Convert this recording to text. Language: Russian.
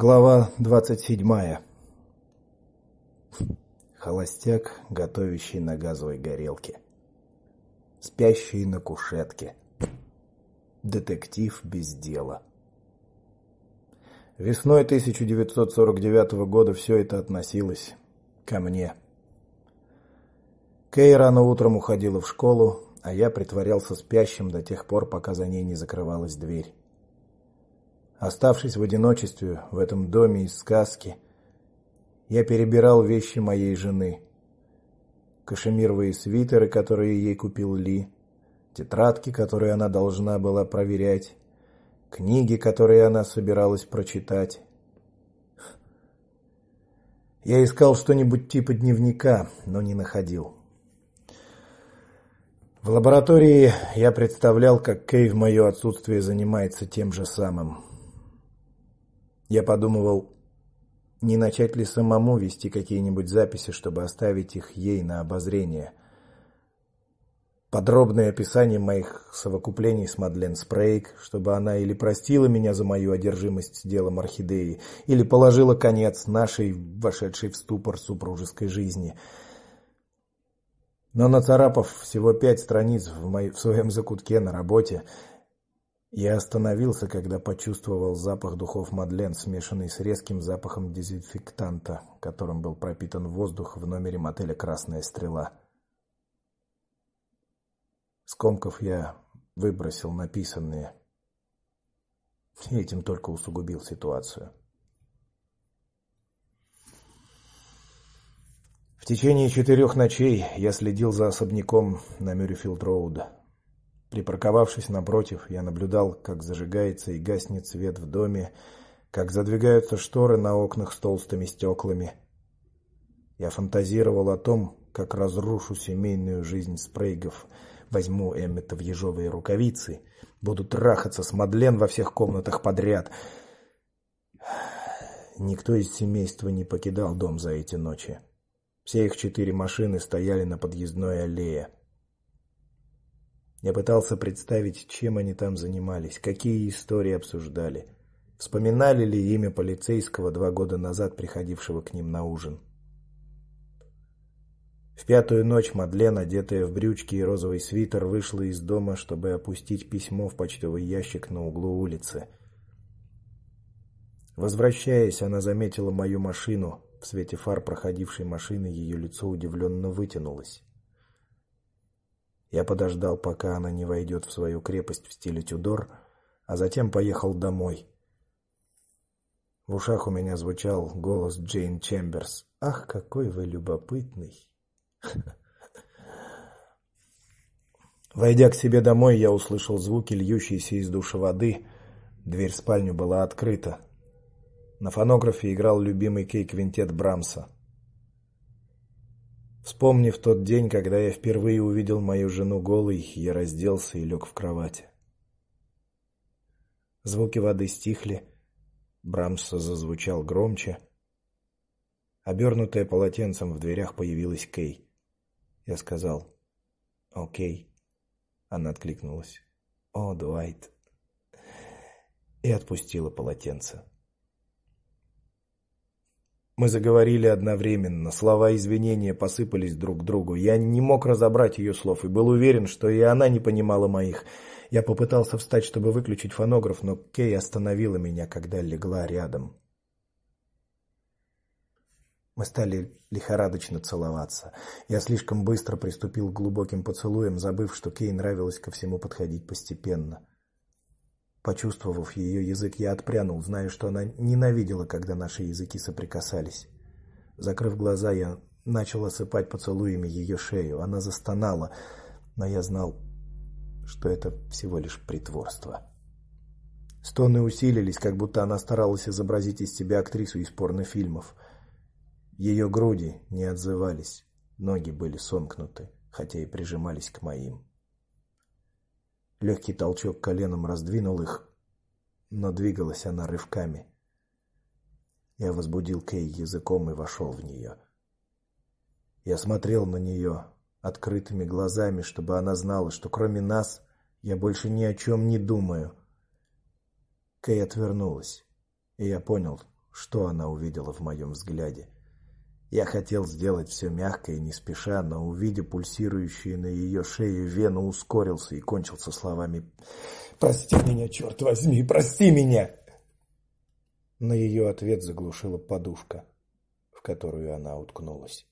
Глава двадцать седьмая. Холостяк, готовящий на газовой горелке. Спящий на кушетке. Детектив без дела. Весной 1949 года все это относилось ко мне. Кей рано утром уходила в школу, а я притворялся спящим до тех пор, пока за ней не закрывалась дверь. Оставшись в одиночестве в этом доме из сказки, я перебирал вещи моей жены. Кашемировые свитеры, которые ей купил Ли, тетрадки, которые она должна была проверять, книги, которые она собиралась прочитать. Я искал что-нибудь типа дневника, но не находил. В лаборатории я представлял, как Кей в мое отсутствие занимается тем же самым. Я подумывал, не начать ли самому вести какие-нибудь записи, чтобы оставить их ей на обозрение. Подробное описание моих совокуплений с Мадлен Спрейг, чтобы она или простила меня за мою одержимость делом орхидеи, или положила конец нашей вошедшей в ступор супружеской жизни. Но нацарапав всего пять страниц в моей в своем закутке на работе, я остановился, когда почувствовал запах духов Мадлен, смешанный с резким запахом дезинфектанта, которым был пропитан воздух в номере мотеля Красная стрела. Скомков я выбросил написанное. И этим только усугубил ситуацию. В течение четырех ночей я следил за особняком на Мюррифилд-роуд. Припарковавшись напротив, я наблюдал, как зажигается и гаснет свет в доме, как задвигаются шторы на окнах с толстыми стеклами. Я фантазировал о том, как разрушу семейную жизнь Спрейгов, возьму Эммета в ежовые рукавицы, буду трахаться с Мадлен во всех комнатах подряд. Никто из семейства не покидал дом за эти ночи. Все их четыре машины стояли на подъездной аллее. Я пытался представить, чем они там занимались, какие истории обсуждали. Вспоминали ли имя полицейского два года назад приходившего к ним на ужин. В пятую ночь Мадлен, одетая в брючки и розовый свитер, вышла из дома, чтобы опустить письмо в почтовый ящик на углу улицы. Возвращаясь, она заметила мою машину. В свете фар проходившей машины ее лицо удивленно вытянулось. Я подождал, пока она не войдет в свою крепость в стиле Тюдор, а затем поехал домой. В ушах у меня звучал голос Джейн Чемберс. Ах, какой вы любопытный. Войдя к себе домой, я услышал звуки льющейся из душа воды. Дверь в спальню была открыта. На фонографе играл любимый кей-квинтет Брамса. Вспомнив тот день, когда я впервые увидел мою жену голой, я разделся и лег в кровать. Звуки воды стихли, Брамс зазвучал громче. Обернутая полотенцем в дверях появилась Кей. Я сказал: "О'кей". Она откликнулась: "О, Дуайт". И отпустила полотенце. Мы заговорили одновременно. Слова извинения посыпались друг к другу. Я не мог разобрать ее слов и был уверен, что и она не понимала моих. Я попытался встать, чтобы выключить фонограф, но Кей остановила меня, когда легла рядом. Мы стали лихорадочно целоваться. Я слишком быстро приступил к глубоким поцелуям, забыв, что Кей нравилось ко всему подходить постепенно. Почувствовав ее язык, я отпрянул, зная, что она ненавидела, когда наши языки соприкасались. Закрыв глаза, я начал осыпать поцелуями ее шею. Она застонала, но я знал, что это всего лишь притворство. Стоны усилились, как будто она старалась изобразить из себя актрису из порнофильмов. Ее груди не отзывались, ноги были сомкнуты, хотя и прижимались к моим. Легкий толчок коленом раздвинул их, но двигалась она рывками. Я возбудил Кей языком и вошел в нее. Я смотрел на нее открытыми глазами, чтобы она знала, что кроме нас я больше ни о чем не думаю. Кей отвернулась, и я понял, Что она увидела в моем взгляде? Я хотел сделать все мягко и не спеша, но увидя пульсирующие на ее шее вену, ускорился и кончился словами: "Прости меня, черт возьми, прости меня". На ее ответ заглушила подушка, в которую она уткнулась.